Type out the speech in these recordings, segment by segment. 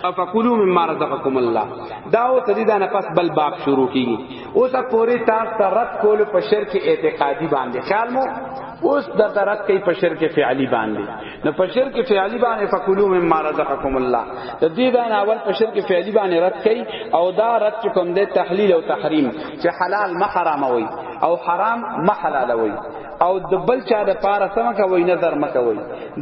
افقلوا مما رزقكم الله دا او تدی دا نه پس بل باب شروع کیږي اوس پوری تاسو ته رد کول په شرک اعتقادي باندې خیال مو اوس د درت کوي په شرک فعلی باندې نو په شرک فعلی باندې فکلوا مما رزقکم الله د دې دا نه اول په شرک فعلی باندې رد کوي او دا رد کوم د تحلیل او تحریم چې حلال محرم وي او حرام محلال وي او د بل چا د پاره سم کوي نظر مکوي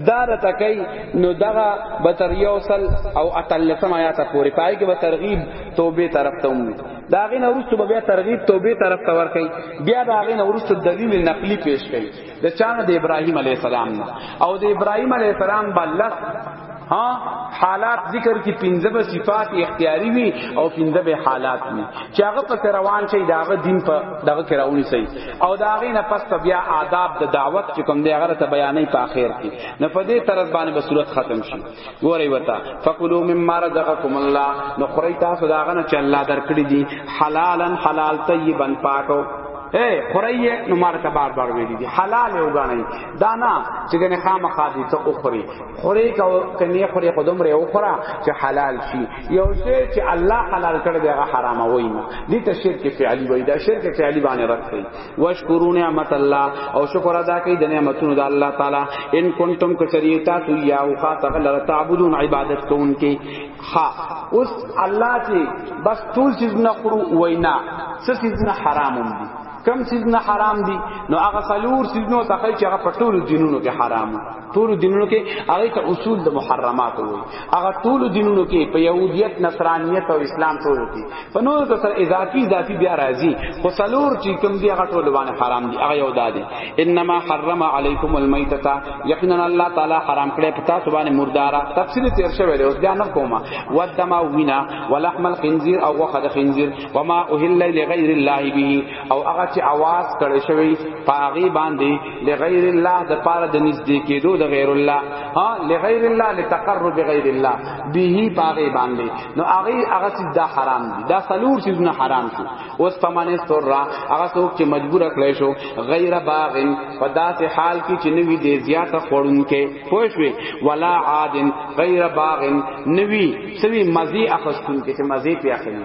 دا رته کوي نو دغه بتر یو سل او اتلسم آیات پورې پای کې به ترغیب توبه طرف ته ومي دا غي نورستو به بیا ترغیب توبه طرف ته ور کوي بیا دا غي نورستو دلیل نقلی پیش کوي د چا د ابراهیم علی السلام او د ابراهیم علی السلام بلس ها حالات ذکر کی پنځه به صفات اختیاری وي او پنځه به حالات وي چې هغه په روان شي داغه دین په دغه کراونی شي او داغه نه پس بیا آداب د دعوت چې کوم دی هغه ته بیانې په اخر کې نه په دې طرز باندې به صورت ختم شي ګورې وتا فقلوا مما رزقکم الله نو خوري تاسو داغه نه چې الله درکړي دي حلالا حلال طیبا پاکو اے خورئی نو مارته بار بار ویلی دي حلال وګڼي دانا چې کنه خامخا دي ته اخري خوري کو کني خوري خودم ری اوخرا چې حلال شي یو شی چې الله حلال کړی دی هغه حرام وای نه دي ته شرک فعلی وای دا شرک فعلی باندې رد کړي واشکرو نعمت الله او شکر ادا کړئ د نعمتونو د الله تعالی ان کنتم کسریتا تو یا او خاطر الله تعبدون عبادت کوونکې ها اوس الله چې بس ټول چیز نه خورو وای نه څه چیز نه حرام دي کم سیزونه حرام دي نو هغه سلور سیزونه ته خی چې هغه په ټولو دینونو کې حرام ټولو دینونو کې هغه ته اصول د محرمات وي هغه ټولو دینونو کې په يهودیت نصرانیت او اسلام ټولو کې په نور ته سره اضافي اضافي بیا راځي خو سلور چې کم دي هغه ټولو باندې حرام دي هغه یو دادي انما حرم علیکم المیتۃ یقینا الله تعالی حرام کړی په تاسو باندې مردارا تفصیل تیر شوی دی اوس بیا نه کومه ودما وینا ولحم الخنزیر او وخد خنزیر وما اهل لغیر الله به او هغه چې आवाज کړي شوی پاغي باندې لغیر الله د پاره د نږدې کېدو د غیر الله ها لغیر الله لتقرب غیر الله به پاغي باندې نو هغه هغه چې دا حرام دي دا سلور چې نه حرام شو اوس فمن استر هغه څوک چې مجبور کړي شو غیر باغ په داسې حال کې چې نوی دې زیاته خورونکې پوه شوي ولا عاد غیر باغ نوی سوی مزي اخستون کې چې مزي پیاخلی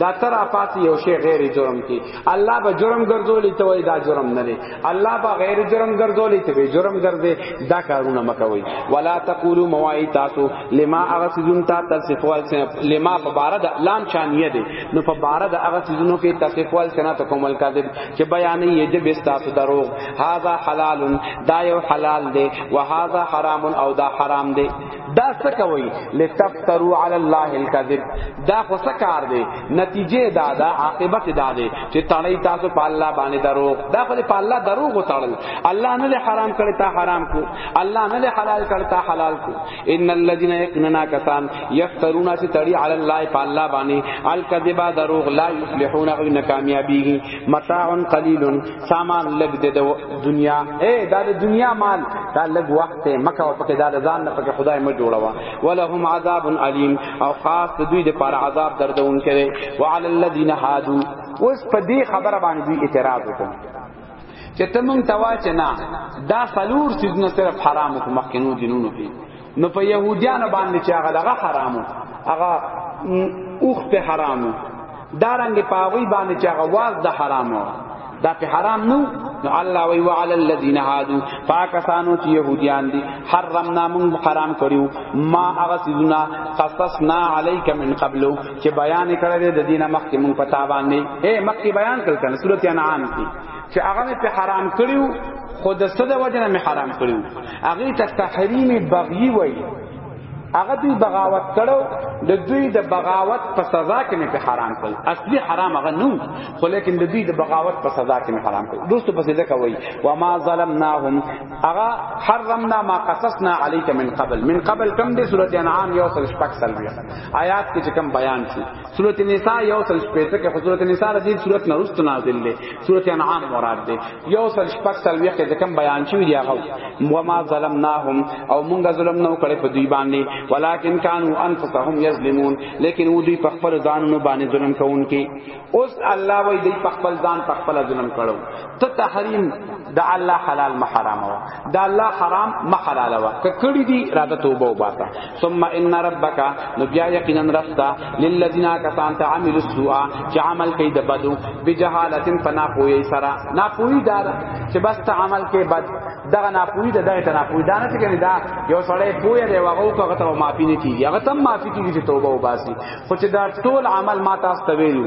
دا تر افات یو شی غیر جرم کی الله به جرم ګرځولې ته وای دا جرم نه دی الله به غیر جرم ګرځولې ته به جرم ګرځي دا کارونه مکوي ولا تقولوا موائی تاسو لما اغسزون تا تصفوال سن لما فبارد لام شانیه دی نو فبارد اغسزونو کې تصفوال سن ته کومل کاذب چې بیان یې دې بس تاسو دروغ هاذا حلال دا یو حلال دی وهذا حرام او دا حرام دی دا څه کوي لتفتروا علی الله الكذب دا خو څه کار دی نتیجه دا دا عاقبت دا دی چې تړی تاسو په الله باندې دروغ دا خو په الله دروغ وتړل الله نه له حرام کړی تا حرام کو الله نه له حلال کړی تا حلال کو ان الذين يكننا كسان يفترون چې تړی علی الله په الله باندې الكذب دروغ لا يفلحون غو نه کامیابی متاع قلیل سامان لګ دې د دنیا اے دا د دنیا مال دا لګ ته مکه او پکې دال ځان نه پکې خدای مې جوړوا ولهم عذاب الیم او خاص دوی د پر عذاب دردون کړي وعلى الذين هادو اوس په دې خبره باندې دوی اعتراض وکړ چې ته مونږ توا چې نه دا سلور سیدنه صرف حرام کو مخکینو دینونو کې نو په يهوديانو باندې چې هغه دغه حرامو هغه اوخت حرامو دارنګ پاوی باندې چې هغه واز د حرامو دا په حرام نو نو الله وی وعلى الذين هادو پاکستانو چې يهوديان دي حرمنا من حرام کړیو ما هغه سيزونه قصصنا عليك من قبل چې بیان کړل د دینه مخکې مون پتا باندې اے مخکې بیان کړل کنه سورته انعام کې چې هغه په حرام کړیو خود صد وجنه می حرام کړیو هغه ته تحریم بغي وی هغه دوی بغاوت کړو د دوی د بغاوت په سزا کې مې په حرام کړ اصلي حرام هغه نو خو لیکن د دوی د بغاوت په سزا کې مې حرام کړ دوستو پسې ده کوي و ما ظلمناهم هغه حرمنا ما قصصنا عليك من قبل من قبل کم دي سورته انعام یو سل شپږ سل بیا آیات کې کوم بیان شي سورته نساء یو سل شپږ کې حضرت نساء رضی سورته نرست نازل دي سورته انعام مراد دي یو سل شپږ سل ویخت د کم بیان شوی دی هغه و ما ظلمناهم او مونږه ظلم نو کړی په دوی باندې ولکن کانوا انفسهم یظلمون لیکن و دوی په خپل ځانونو باندې ظلم کوونکي اوس الله وی دوی په خپل ځان په خپل ظلم کړو ته تحریم د الله حلال محرام وا د الله حرام محلال وا کړي دی را د توبه وباسه ثم ان ربک نو بیا یقینا رستا للذین کسان تعمل السوء چې عمل کوي د بدو بجهالت فنا پوی سرا نا پوی دار چې بس ته عمل کوي بد دغه نا پوی د دغه ته نا پوی دانه چې کني دا یو سړی پوی دی وغو کو هغه ته معافی نه کیږي هغه تم معافی کیږي چې توبه وباسي خو چې دا ټول عمل ما تاسو ته ویلو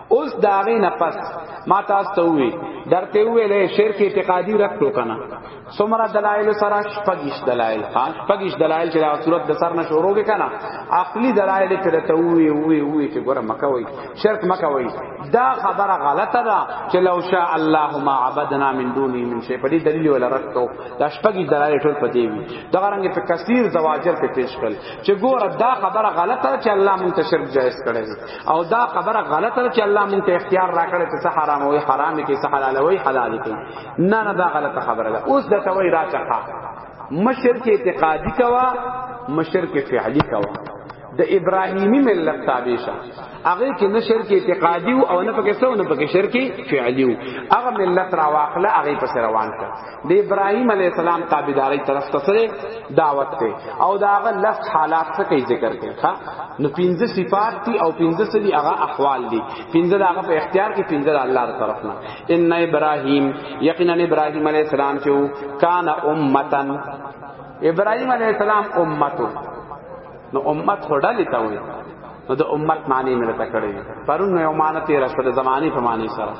اوس دا غي نه پس ما تاسو ته وی درته ویلې شرک اعتقادي رکړو کنه سمرا دلایل سره شپږیش دلایل ها شپږیش دلایل چې دا صورت د سر نه شروع کې کنه عقلي دلایل چې ته وی وی وی چې ګوره مکه وی شرک مکه وی دا خبره غلطه ده چې لو شاء الله ما عبدنا من دوني من شي په دې دلیل ولا رکړو دا شپږیش دلایل ټول په دې وی دا غرانګه په کثیر زواجر په پیش کړ چې ګوره دا خبره غلطه چې الله مونږ ته شرک جائز کړی او دا خبره غلطه ده چې الله مونږ ته اختیار راکړی چې څه حرام وي حرام کې څه حلال وي حلال کې نه نه دا غلطه خبره ده اوس د توي راچخه مشرک اعتقادي کوا مشرک فعلی کوا د ابراهیمی ملت تابع شه هغه کې نه شرک اعتقادي او نه پکې څه نه پکې شرک فعلی او هغه ملت را واخله هغه پس روان کړ د ابراهيم عليه السلام تابعداري طرف ته سره دعوت ته او داغه لس حالات څه کوي ذکر کوي ها نو پنځه صفات دي او پنځه سدي هغه احوال دي پنځه داغه په اختیار کې پنځه د الله تر طرف نه ان ابراهيم یقینا ابراهيم عليه السلام چې کان امتن ابراهيم عليه السلام امته نو امت خړلې تا وي نو د امت معنی مې راته کړې پرون مې امانه تیر سره زماني په معنی سره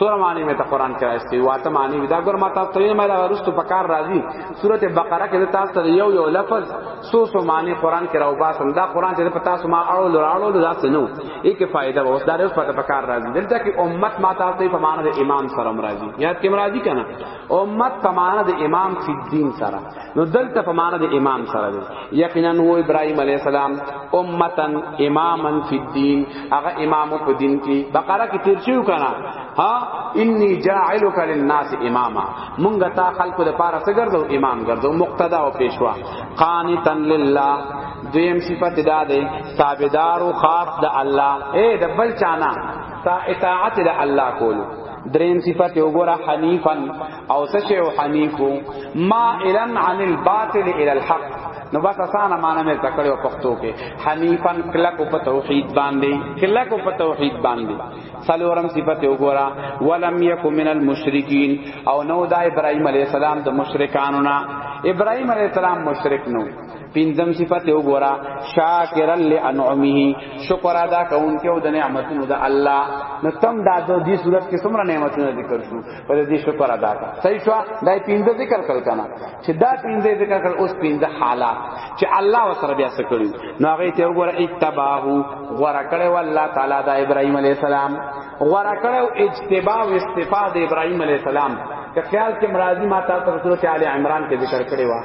سوره معنی مې ته قران کې راځي واته معنی دا ګور ما تاسو ته مې راوستو په کار راځي سوره بقره کې تاسو ته یو یو لفظ سو سو معنی قران کې راو باسم دا قران چې په تاسو ما اړو لراړو دا څه نو یې کې فائدہ اوس دا اوس په کار راځي دلته کې امت ما تاسو ته په معنی د امام سره راځي یاد کې راځي کنه امت په معنی د امام فی الدین سره نو دلته په معنا د امام سره دی یقینا هو ابراهیم علی السلام امتا اماما فی الدین هغه امام په دین کې بقره کې تیر شو کنه ها انی جاعلک للناس اماما مونږه تا خلق د پاره سګرځو امام ګرځو مقتدا او پیشوا قانتا لله دویم صفت دا ده تابعدار او خاص د الله اے د بل چانا تا اطاعت د الله کولو درین صفت وګوره حنیفا او څه شی او حنیف ما الن عن الباطل الى الحق نو بس اسانه معنی مې تکړه پښتو کې حنیفن کلک په توحید باندې کلک په توحید باندې سلورم صفته وګورا ولم یک من المشرکین او نو دا ابراهیم علی السلام د مشرکانو نه ابراهیم علی السلام مشرک نو پینځم صفت یو ګورا شاکر لانعمه شکر ادا کون کې او د نعمتونو د الله نو تم دا د دې صورت کې څومره نعمتونه ذکر شو پر دې شکر ادا کړه صحیح شو دا پینځه ذکر کړل کنه چې دا پینځه ذکر کړل اوس پینځه حالات چې الله وسره بیا څه کړی نو هغه ته وګوره اتباع غورا کړي والله تعالی دا ابراهیم علی السلام غورا کړو اجتباع او استفاده ابراهیم علی السلام که خیال کې مرادی ما تاسو سورته ال عمران کې ذکر کړی و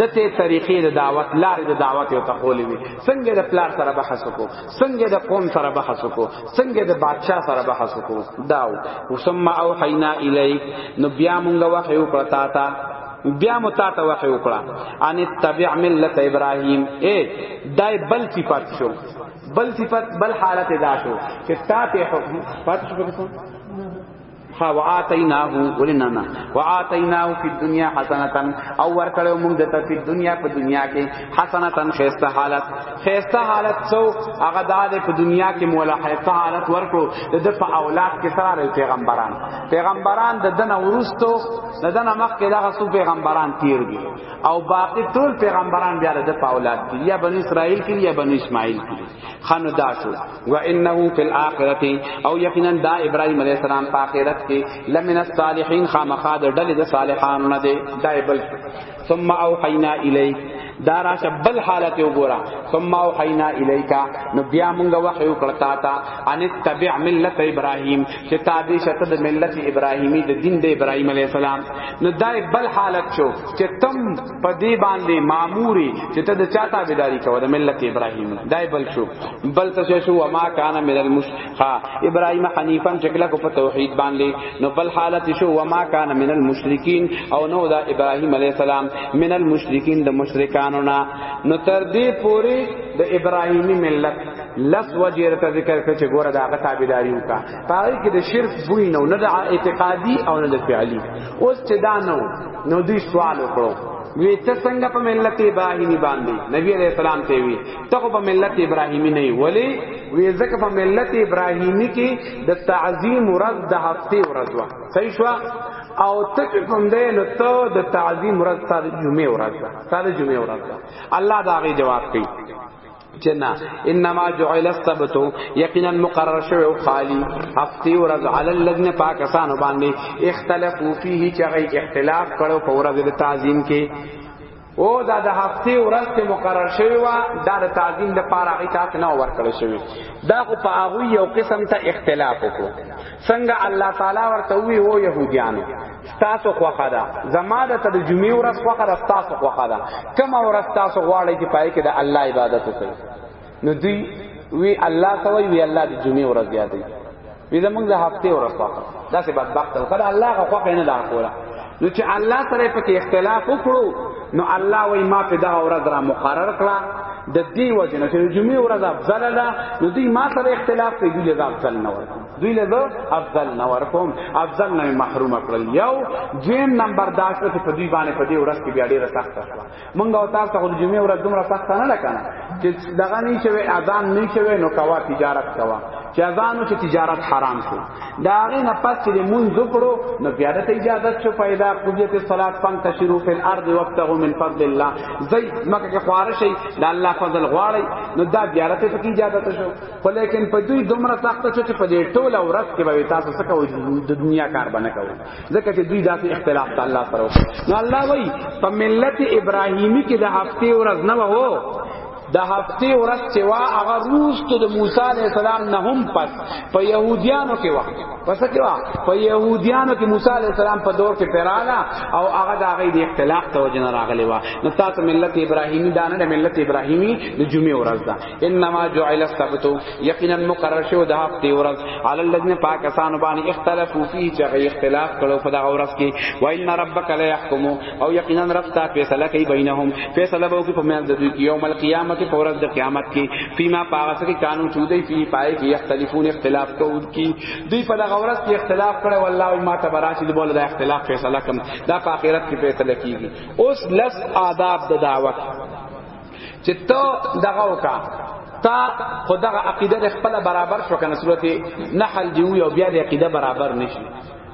دته طریقې د دعوت لارې د دعوت یو تقولې وي څنګه د پلار سره بحث وکړو څنګه د قوم سره بحث وکړو څنګه د بادشاہ سره بحث وکړو داو ثم اوحینا الیک نو بیا مونږ وحی وکړه تا ته بیا مو تا ته وحی وکړه ان تبع ملت ابراهیم اے دای بل صفات شو بل صفات بل حالت دا شو چې تا ته حکم پات شو ها واتیناه ولنا نه واتیناه فی الدنیا حسنتا او ور کړو موږ دته په دنیا په دنیا کې حسنتا خیسته حالت خیسته حالت سو هغه د په دنیا کې مولا خیسته حالت ور کړو د په اولاد کې سره پیغمبران پیغمبران د دنه ورستو د دنه مخ کې دغه سو پیغمبران تیر دي او باقی ټول پیغمبران بیا د په اولاد کې یا بنی اسرائیل کې یا بنی اسماعیل کې خانو دا شو و انه فی الاخرته او یقینا دا ابراهیم علیہ السلام په اخرت کې لمن الصالحین خامخا د ډلې د صالحانو نه دی دا بل ثم اوحینا الیک دا راشه بل حالت وګورا ثم اوحینا الیکا نو بیا مونږ وحی وکړتا تا ان تبع ملت ابراهیم چې تابع شته د ملت ابراهیمی د دین د ابراهیم علی السلام نو دا بل حالت شو چې تم په دې باندې ماموري چې ته د چاته بيداری کوو د ملت ابراهيم دای بل شو بل څه شو وما کان من المشرکا ابراهيم حنيفا چکلا کو په توحید باندې نو بل حالت شو وما کان من المشرکین او نو دا ابراهيم عليه السلام من المشرکین د مشرکانو نه نو تر دې پوری د ابراهيمي ملت لس وجه ته ذکر کړ چې ګوره دا غته بيداری وکا پای کې د شرک بوی نو نه د اعتقادي او نه د فعلی اوس چې دا نو نو دوی سوال وکړو وی ته څنګه په ملت ابراهیمی باندې نبی علیہ السلام ته وی ته په ملت ابراهیمی نه ولی وی ځکه په ملت ابراهیمی کې د تعظیم ورځ د هفته ورځ وا صحیح شو او ته کوم دې نو ته د تعظیم ورځ سره جمعه ورځ سره جمعه ورځ الله دا غي جواب کوي جنا انما جعل السبت یقینا مقرر شوی او خالی هفته ورځ علی الذین پاکستان باندې اختلافو فيه چې هغه اختلاف کړو په ورځ د تعظیم کې او دا د هفته ورځ ته مقرر شوی و دا د تعظیم د پاره هغه تاسو نه ورکړل شوی دا خو په هغه یو قسم ته اختلاف وکړو څنګه الله تعالی ورته وی او يهوديانو تاسو خوخه ده زما د تر جمعې ورځ خوخه ده تاسو خوخه ده کوم ورځ تاسو غواړئ چې پای کې د الله عبادت وکړئ نو دوی وی الله کوي وی الله د جمعې ورځ یادې وی زمونږ د هفته ورځ خوخه دا سه بدبخت او کله الله خوخه نه دا کوله نو چې الله سره په کې اختلاف وکړو نو الله وی ما په دا ورځ را مقرر کړه د دې وجه نه چې جمعې ورځ افضل ده نو دوی ما سره اختلاف کوي دوی ځاب ځل نه ورته دوی له افضل نه ورکوم افضل نه محروم کړل یو جیم نمبر دا چې په دوی باندې په دې ورځ کې بیا ډیره سخت شوه مونږ او تاسو د جمعې ورځ دومره سخت نه لکنه چې دغه نه شوی اذان نه شوی نو کوا تجارت کوا چې اذان او تجارت حرام شو دا غي نه پس چې مونږ وکړو نو بیا د اجازه شو پیدا قضیت صلات پن تشرو فی الارض وابتغوا من فضل الله زي مکه کې خوارشي د الله فضل غواړي نو دا بیا ته اجازه شو خو لیکن په دوی دومره سخت شو چې په دې ټوله ورځ کې به تاسو څه کوئ د دنیا کار باندې کوئ ځکه چې دوی داسې اختلاف ته الله سره وکړ نو الله وایي په ملت ابراهیمی کې د هفتې ورځ نه وو د هفتې ورځ چې وا هغه روز ته د موسی علی السلام نه هم پس په يهوديانو کې وا پس کې وا په يهوديانو کې موسی علی السلام په دور کې پیراله او هغه د هغه د اختلاف توجه نه راغلی وا نو تاسو ملت ابراهیمی دانه د ملت ابراهیمی د جمعې ورځ ده انما جعل السبت یقینا مقرر شو د هفته ورځ علی الذین پاکستان باندې اختلافو فی چې اختلاف کړو په دغه ورځ کې و ان ربک لا یحکم او یقینا رب تا فیصله کوي بینهم فیصله به کوي په میان د دوی کې یوم القیامت په ورځ د قیامت کې فیما پاغه کې قانون چودې فی پای کې اختلافون اختلاف کوي کی دوی په دغه ورځ کې اختلاف کړو والله ما تبراشی د بوله د اختلاف فیصله کوم دا په آخرت کې فیصله کیږي اوس لس آداب د دعوت چې ته دغه وکا تا خدغه عقیده خپل برابر شو کنه صورت نحل دی یو بیا د عقیده برابر نشي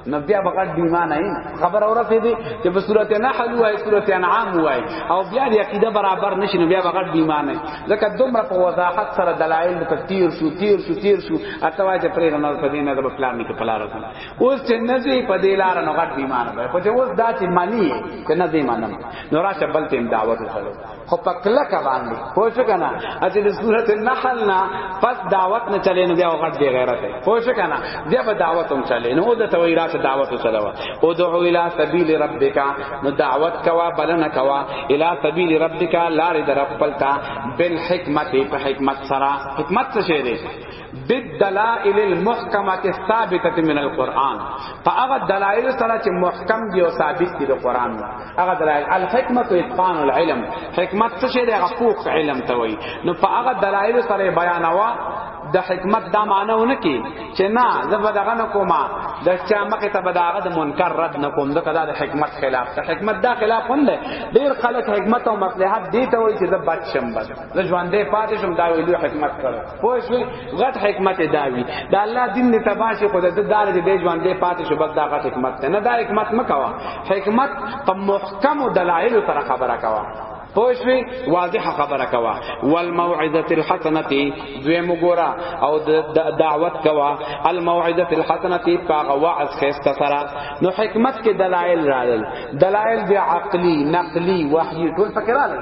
نو بیا بغیر دی ایمان ایم خبر اورته دی چې په صورت نحل وای صورت انعام وای او بیا د عقیده برابر نشي نو بیا بغیر دی ایمان ایم ځکه دومره په وضاحت سره دلایل په تیر شو تیر شو تیر شو اته وای چې پرې نه په دې نه د پلان نه پلار وکړ اوس چې نه دی په دې لار نه غټ دی ایمان وای خو چې اوس دا چې مالی چې نه دی ایمان نو راشه بل تیم دعوت وکړو خو په کلک باندې پوه شو کنه چې د سورته نحل نه پس دعوت نه چلے نو بیا وغټ دی غیرت دی پوه شو کنه بیا به دعوت هم چلے نو د توي راس دعوت چلاوا او دعو الی سبیل ربک نو دعوت کوا بلنه کوا الی سبیل ربک لار در خپلتا بالحکمت په حکمت سره حکمت څه شی دی بالدلائل المحکمه الثابته من القران فاغه دلائل سره چې محکم دي او ثابت دي د قران هغه دلائل الحکمه اتقان العلم حکمت څه شی دی غفوق علم ته وای نو فاغه دلائل سره بیانوا د حکمت دا معنی ونه کی چې نه زه به دغه نه کومه د چا مخه ته به دغه د منکر رد نه کوم ځکه دا د حکمت خلاف ده حکمت دا خلاف هم ده ډیر خلک حکمت او مصلحت دی ته وایي چې زه بچ شم بس زه ژوندې پاتې شم دا ویلو حکمت کړو پوه شو غټ حکمت داوی دا الله دین نه تباشي خو د دار دې دې ژوند دې پاتې شو بس دا غټ حکمت نه دا حکمت مکوا حکمت په محکم دلایل سره خبره کوا پوښوي واضح خبره کوا والموعظه الحسنه دوی مګورا او دعوت کوا الموعظه الحسنه پاغه وعظ خسته سره نو حکمت کې دلایل رالل دلایل دی عقلی نقلی وحی ټول فکر رالل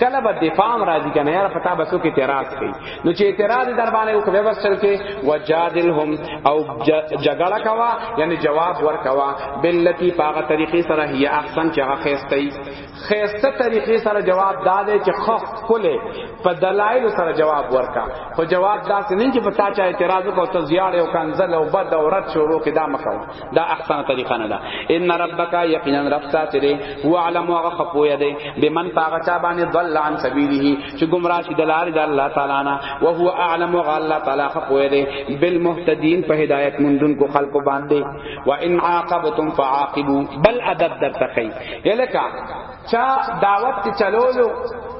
کله به دفاع راځي کنه یار پتا بسو کې اعتراض کوي نو چې اعتراض در باندې وکړي بس چل کې وجادلهم او جګړه کوا یعنی جواب ور کوا بلتی پاغه طریقې سره هي احسن چې هغه خسته خسته طریقې سره جواب دادې چې خخ کله په دلایل سره جواب ورکا خو جواب داسې نه چې پتا چا اعتراض وکړ ته زیاړ او کنزل او بد او رد شروع کې دا مکو دا احسن طریقه نه ده ان ربک یقینا رب سات دی هو علم او خپو یده بمن پاغه چا باندې ضل عن سبیله چې گمراه شي دلار د الله تعالی نه او هو اعلم او الله تعالی خپو یده بالمهتدین په هدایت مندون کو خلق باندې و ان عاقبتم فعاقبوا بل ادب در تخی یلکا چا دعوت چلولو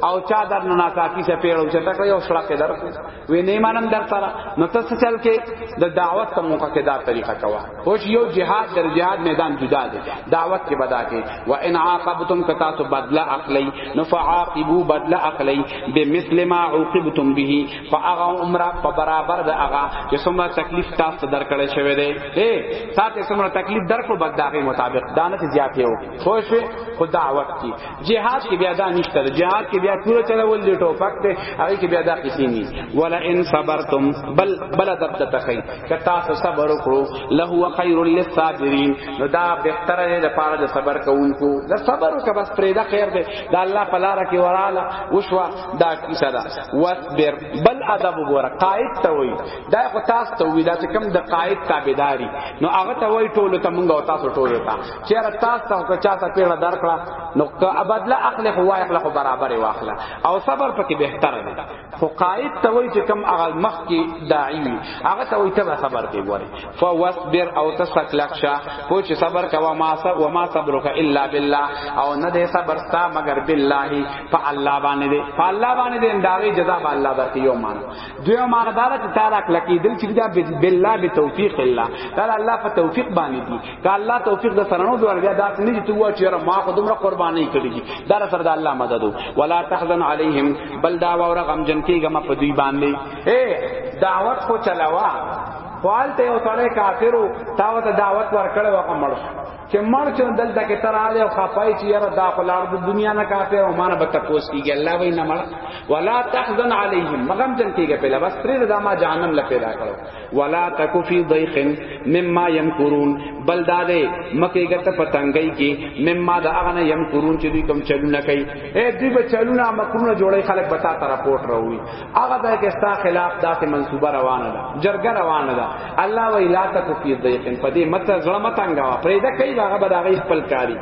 او چا در ناکاکی سے پیړو چې تکړه یو سړک درکو وی نه منم در سره نو ته څه چل کې د دعوت په موقع کې دا طریقه کوا خوش یو جهاد در جهاد میدان جدا دی دعوت کې بدا کې و ان عاقبتم کتا تو بدلا اخلی نو فعاقبو بدلا اخلی بمثل ما عوقبتم به فاغه عمره په برابر د اغا چې څومره تکلیف تاسو درکړې شوی دی اے تاسو څومره تکلیف درکړو بداغه مطابق دانه زیاتې وو خوش خو دعوت کی جهاد کې بیا دا نشته جهاد کې بیا پوره چلول دی ټوپک ته هغه کې بیا دا قصې نه ولا ان صبرتم بل بل دب تخی کتا صبر وکړو له هو خیر للصابرین نو دا بهتر دی د پاره د صبر کوونکو دا صبر وکړه بس پرې دا خیر دی دا الله په لار کې وراله وشوا دا کیسه دا واصبر بل ادب وګوره قائد ته وای دا خو تاسو ته وی دا چې کم د قائد تابعداري نو هغه ته وای ټولو ته مونږ او تاسو ټولو ته چیرې تاسو ته که چاته پیړه درکړه نو که بدله اخلي خو وای اخلي خو برابر واخله او صبر پکې بهتر دی خو قائد ته وای چې کم هغه مخ کې داعی وي هغه ته وای ته صبر کوي وره فواصبر او تسکلک شا خو چې صبر کوا ما صبر وما صبرک الا بالله او نه دې صبر ستا مگر بالله په الله باندې دې په الله باندې دې انداوی جزاء به الله درکې یو مان دوی ماردار ته تعالی کلکی دل چې دا بالله بتوفیق الله دا الله په توفیق باندې دي که الله توفیق د سرنو دوار بیا داس نه دي تو وا چیرې ما خو دومره قرباني کړې دي دا سره د الله مدد ولا تحزن علیهم بل دا ور غم جن کیږه ما په دوی باندې اے دعوت کو چلاوا فعال ته او سره کافرو تاو ته دعوت ورکړ او کومړ چې مړ چې دلته کې تر اله او خپای چې یاره دا خلار د دنیا نه کافر او مان به تپوس کیږي الله وینا مړ ولا تحزن علیهم مغم جن کیږي په لباس تر دا ما جهنم لپاره کړو ولا تکو فی ضیق مما یمکرون بل دا دے مکه گت پتنګی کی مما دا اغنه یمکرون چې دوی کوم چلونه کوي اے دوی به چلونه مکرونه جوړی خلک بتا ته راپورټ راوي هغه دا کې ستا خلاف داسې منصوبه روانه ده جرګه روانه ده الله و الا تکو فی ضیق پدې مت زړه متنګا پرې دا کوي هغه به دا غي خپل کاری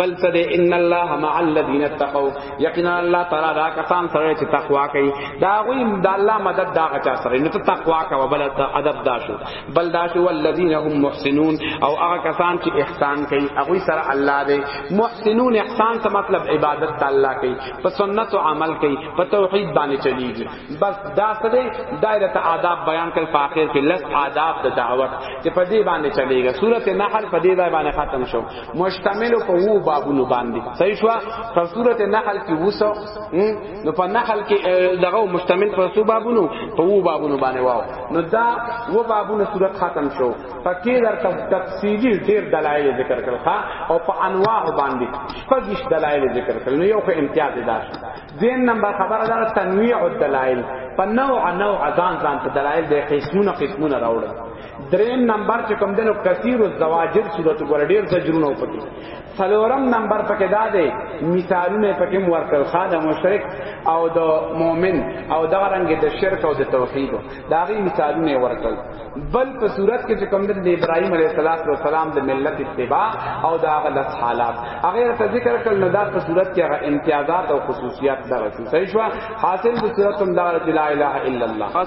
بل څه ان الله مع الذین اتقوا یقینا الله تعالی دا کسان سره چې تقوا کوي دا غوی د الله مدد دا چا سره نو ته تقوا کوه بل ادب دا شو بل دا شو والذین هم محسنون او هغه کسان چې احسان کوي هغه سره الله دی محسنون احسان څه مطلب عبادت الله کوي په سنت او عمل کوي په توحید باندې چلیږي بس دا سره دایره آداب بیان کړ په اخر کې لس آداب د دعوت چې په دې باندې چلیږي سورته نحل په دې ځای باندې ختم شو مشتمل په وو بابونو باندې صحیح شو په سورته نحل کې وسو نو په نحل کې دغه مشتمل په سو بابونو په وو بابونو باندې واو نو دا وو بابونو سورته ختم شو پکې درته تفصیلی ډیر دلایل ذکر کړل او په انواع باندې شپږ دلایل ذکر کړل نو یو خو امتیاز دار دین نمبر خبره دا تنویع الدلائل په نوع نوع ځان ځان ته دلایل د قسمونه قسمونه راوړل دریم نمبر چې کوم دنو کثیر الزواجر صورت ګور ډیر زجرونه پکې څلورم نمبر پکې دا دی مثالونه پکې ورکل خاد مشرک او د مؤمن او دا رنګ د شرک او د توحید دا غي مثالونه ورکل بل په صورت کې چې کوم د ابراهيم عليه السلام د ملت اتباع او دا غلط حالات هغه ته ذکر کړل نو دا په صورت کې هغه امتیازات او خصوصیات دغه شو صحیح شو حاصل د صورت هم دا لا اله الا الله